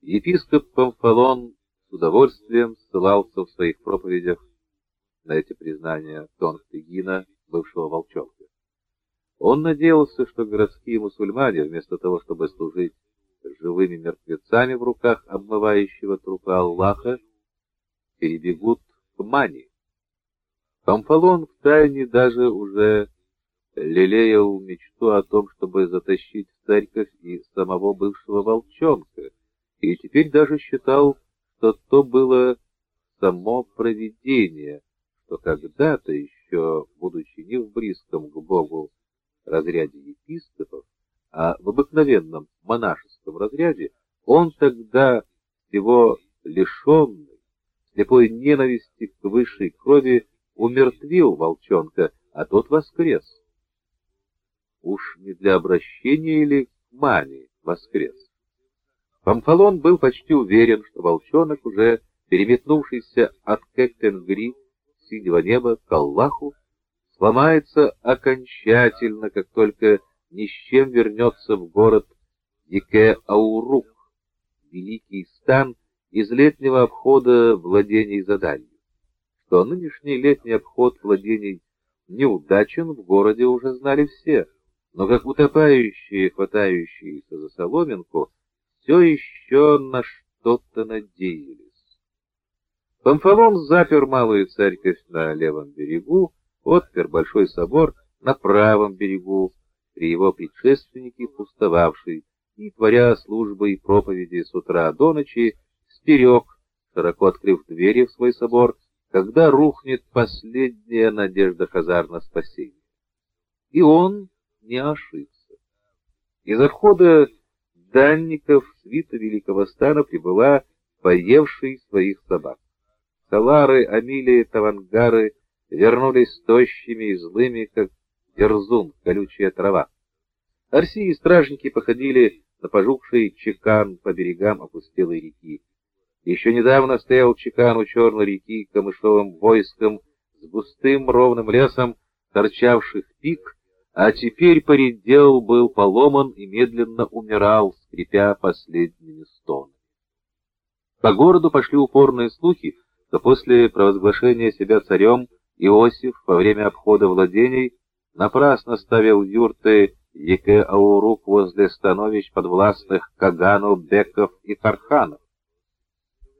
Епископ Памфалон с удовольствием ссылался в своих проповедях на эти признания Тонстегина, бывшего волчонка. Он надеялся, что городские мусульмане, вместо того, чтобы служить живыми мертвецами в руках обмывающего трупа Аллаха, перебегут к Мани. Памфалон втайне даже уже лелеял мечту о том, чтобы затащить в церковь и самого бывшего волчонка, и теперь даже считал, что то было само провидение, что когда-то еще, будучи не в близком к Богу разряде епископов, а в обыкновенном монашеском разряде, он тогда его лишенный, слепой ненависти к высшей крови, умертвил волчонка, а тот воскрес. Уж не для обращения или к мане воскрес? Памфалон был почти уверен, что волчонок, уже переметнувшийся от Кэктенгри, синего неба, к Аллаху, сломается окончательно, как только ни с чем вернется в город Дике-Аурук, великий стан из летнего обхода владений заданий. Что нынешний летний обход владений неудачен, в городе уже знали все, но как утопающие, хватающиеся за соломинку, все еще на что-то надеялись. Памфалон запер малую церковь на левом берегу, отпер большой собор на правом берегу, при его предшественнике пустовавший, и, творя службы и проповеди с утра до ночи, стерег, широко открыв двери в свой собор, когда рухнет последняя надежда Хазар на спасение. И он не ошибся. Из отхода данников свита Великого Стана прибыла поевший своих собак. Салары, Амилии, Тавангары вернулись тощими и злыми, как дерзун, колючая трава. Арси и стражники походили на пожухший чекан по берегам опустелой реки. Еще недавно стоял чекан у черной реки камышовым войском с густым ровным лесом торчавших пик, а теперь поредел, был поломан и медленно умирал, скрипя последними стонами. По городу пошли упорные слухи, что после провозглашения себя царем Иосиф во время обхода владений напрасно ставил юрты Еке-Аурук возле становищ подвластных Кагану, Беков и Тарханов.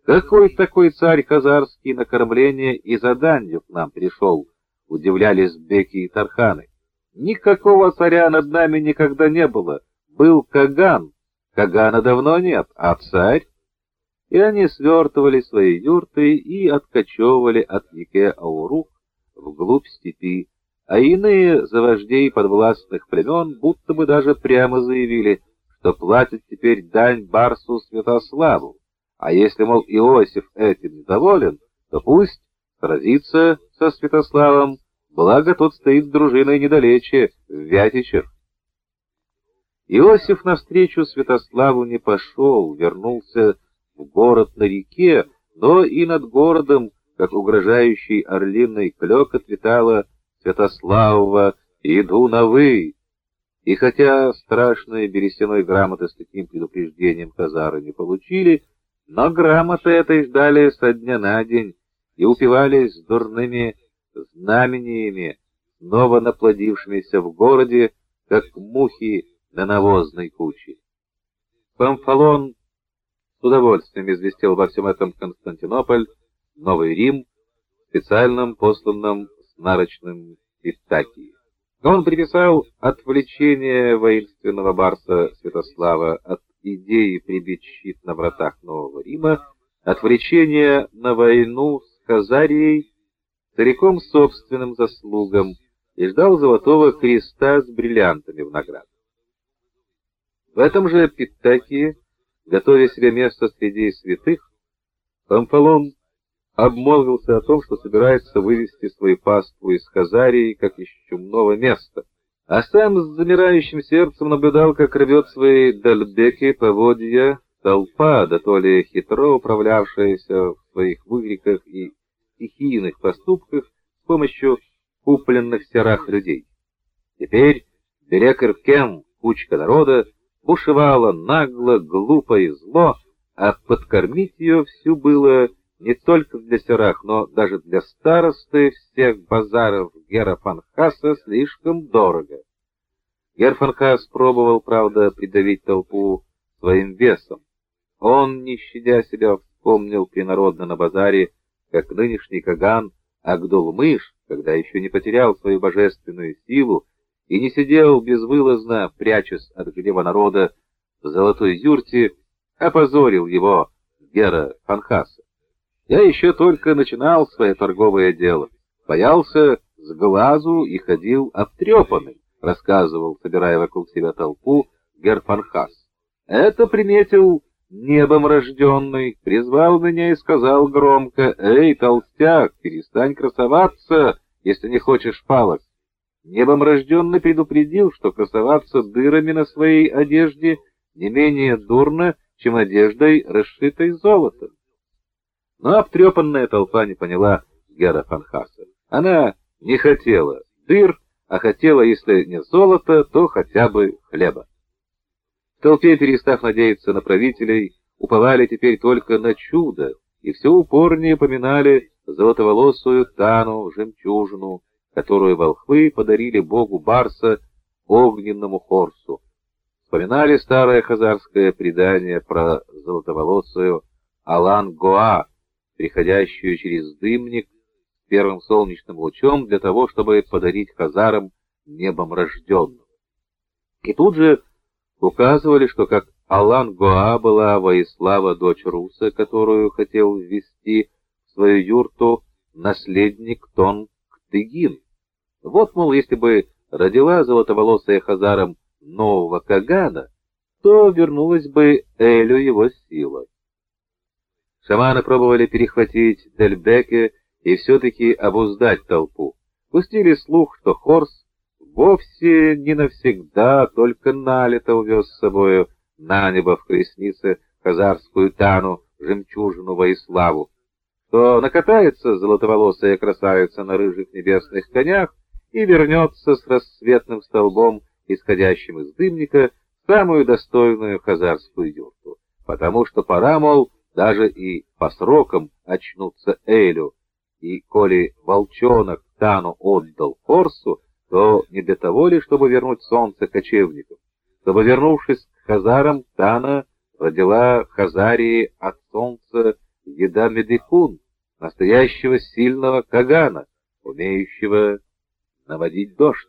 Какой такой царь Хазарский на кормление и заданью к нам пришел, удивлялись Беки и Тарханы. Никакого царя над нами никогда не было. Был Каган. Кагана давно нет, а царь? И они свертывали свои юрты и откачевывали от Еке-Аурук вглубь степи, а иные за вождей подвластных племен будто бы даже прямо заявили, что платят теперь дань Барсу Святославу, а если, мол, Иосиф этим недоволен, то пусть сразится со Святославом, благо тот стоит с дружиной недалече, в Вятичах. Иосиф навстречу Святославу не пошел, вернулся в город на реке, но и над городом как угрожающий орлиный клёк отвитала Святославова «Иду на вы!» И хотя страшные берестяной грамоты с таким предупреждением казары не получили, но грамоты этой ждали со дня на день и упивались дурными знамениями, снова наплодившимися в городе, как мухи на навозной куче. Памфалон с удовольствием известил во всем этом Константинополь, Новый Рим, специальным посланным с нарочным Итакии. Он приписал отвлечение воинственного барса Святослава от идеи прибить щит на вратах Нового Рима, отвлечение на войну с Хазарией целиком собственным заслугам и ждал золотого креста с бриллиантами в награду. В этом же Питтакии, готовя себе место среди святых, Памфалон обмолвился о том, что собирается вывести свою паству из Хазарии как из чумного места, а сам с замирающим сердцем наблюдал, как рвет свои дальбеки поводья толпа, да то ли хитро управлявшаяся в своих выкриках и стихийных поступках с помощью купленных в серах людей. Теперь Берекер Кем, кучка народа, бушевала нагло, глупо и зло, а подкормить ее всю было не только для серах, но даже для старосты всех базаров Гера Фанхаса слишком дорого. Гер Фанхас пробовал, правда, придавить толпу своим весом. Он, не щадя себя, вспомнил принародно на базаре, как нынешний Каган Агдулмыш, когда еще не потерял свою божественную силу и не сидел безвылазно, прячась от гнева народа в золотой юрте, опозорил его Гера Фанхаса. Я еще только начинал свое торговое дело. Боялся с глазу и ходил обтрепанный, рассказывал, собирая вокруг себя толпу, Герфанхас. Это приметил небом рожденный, призвал меня и сказал громко, «Эй, толстяк, перестань красоваться, если не хочешь палок». Небом рожденный предупредил, что красоваться дырами на своей одежде не менее дурно, чем одеждой, расшитой золотом. Но обтрепанная толпа не поняла Гера Фанхаса. Она не хотела дыр, а хотела, если не золота, то хотя бы хлеба. В толпе, перестав надеяться на правителей, уповали теперь только на чудо, и все упорнее поминали золотоволосую Тану, жемчужину, которую волхвы подарили богу Барса, огненному Хорсу. Вспоминали старое хазарское предание про золотоволосую Алан-Гоа, приходящую через дымник первым солнечным лучом для того, чтобы подарить хазарам небом рожденного. И тут же указывали, что как Алан Гоа была Воислава дочь Руса, которую хотел ввести в свою юрту наследник Тон Ктыгин. Вот, мол, если бы родила золотоволосая хазарам нового Кагана, то вернулась бы Элю его сила. Шаманы пробовали перехватить Дельбеке и все-таки обуздать толпу. Пустили слух, что Хорс вовсе не навсегда, только налито увез с собою на небо в колеснице хазарскую Тану, жемчужину Воиславу, что накатается золотоволосая красавица на рыжих небесных конях и вернется с рассветным столбом, исходящим из дымника, самую достойную хазарскую юрту, потому что пора, мол, даже и по срокам очнутся Элю, и коли волчонок Тану отдал Хорсу, то не для того ли, чтобы вернуть солнце кочевникам, чтобы, вернувшись к Хазарам, Тана родила Хазарии от солнца еда Медикун, настоящего сильного Кагана, умеющего наводить дождь.